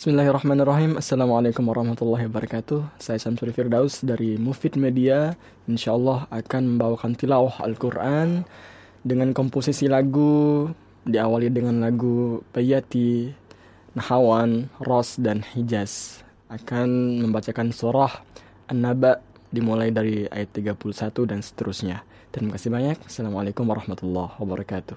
Bismillahirrahmanirrahim. Assalamualaikum warahmatullahi wabarakatuh. Saya Samsuri Firdaus dari Mufid Media. InsyaAllah akan membawakan tilawah Al-Quran Dengan komposisi lagu Diawali dengan lagu Payati, Nahawan, Ros, dan Hijaz. Akan membacakan surah An-Naba Dimulai dari ayat 31 dan seterusnya. Terima kasih banyak. Assalamualaikum warahmatullahi wabarakatuh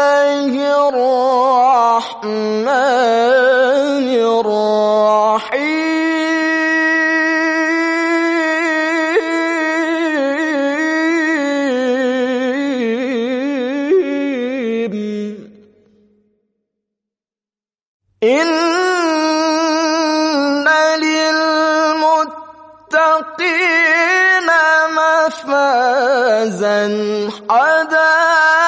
إن للمتقين مفازا حدائق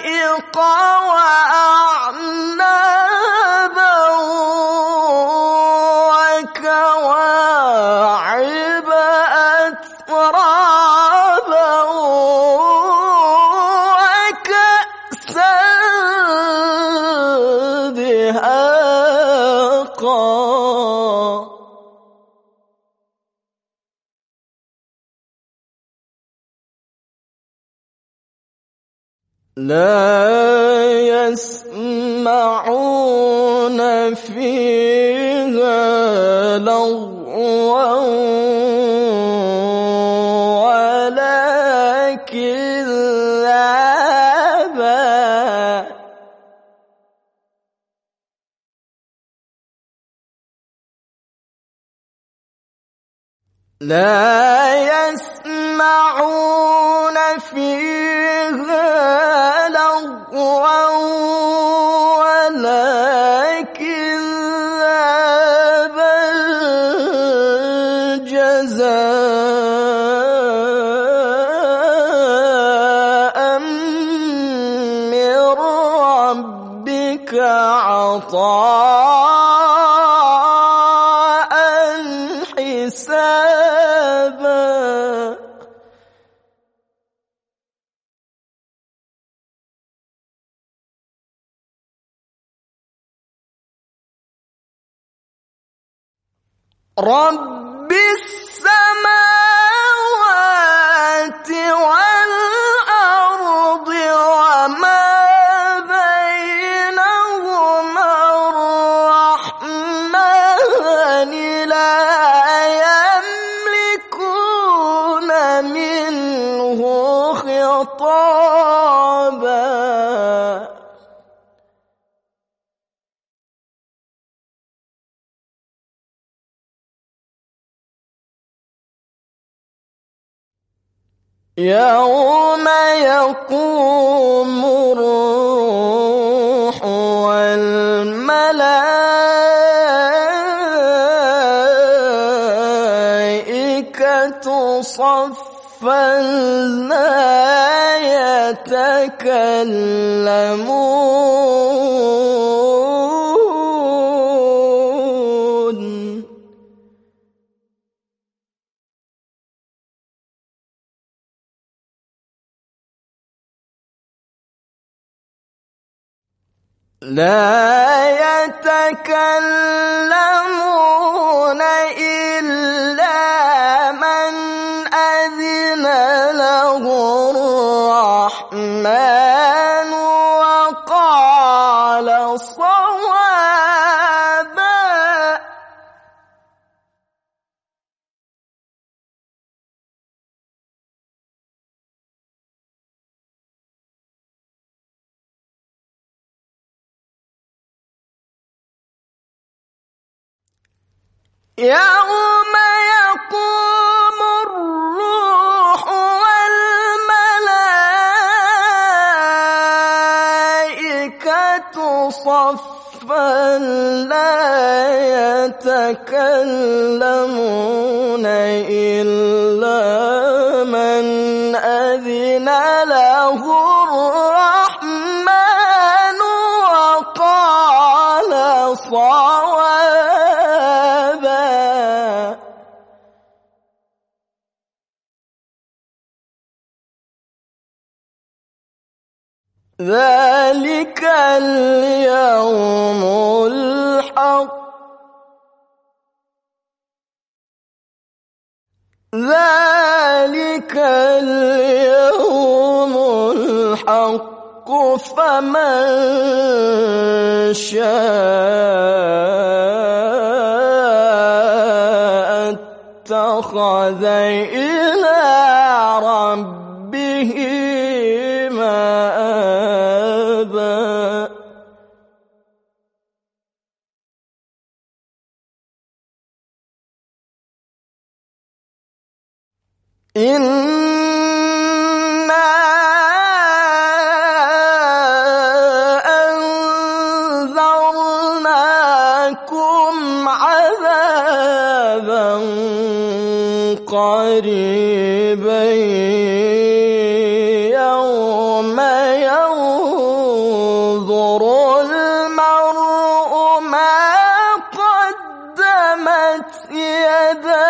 حدائق وأعنابا وكواعب لا يسمعون فيها لغوا ولا كذابا لا يسمعون فيها جزاء من ربك عطاء حسابا رب خطابا يوم يقوم الروح يتكلمون لا يتكلمون. الرحمن وقال صوابا. يوم يقول والملائكة صفا لا يتكلمون إلا ذلك اليوم الحق. ذلك اليوم الحق. فمن شاء إنا أنذرناكم عذابا قريبا يوم ينظر المرء ما قدمت يداه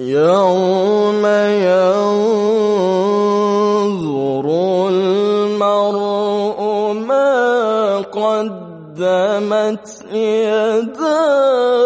يوم ينظر المرء ما قدمت يداه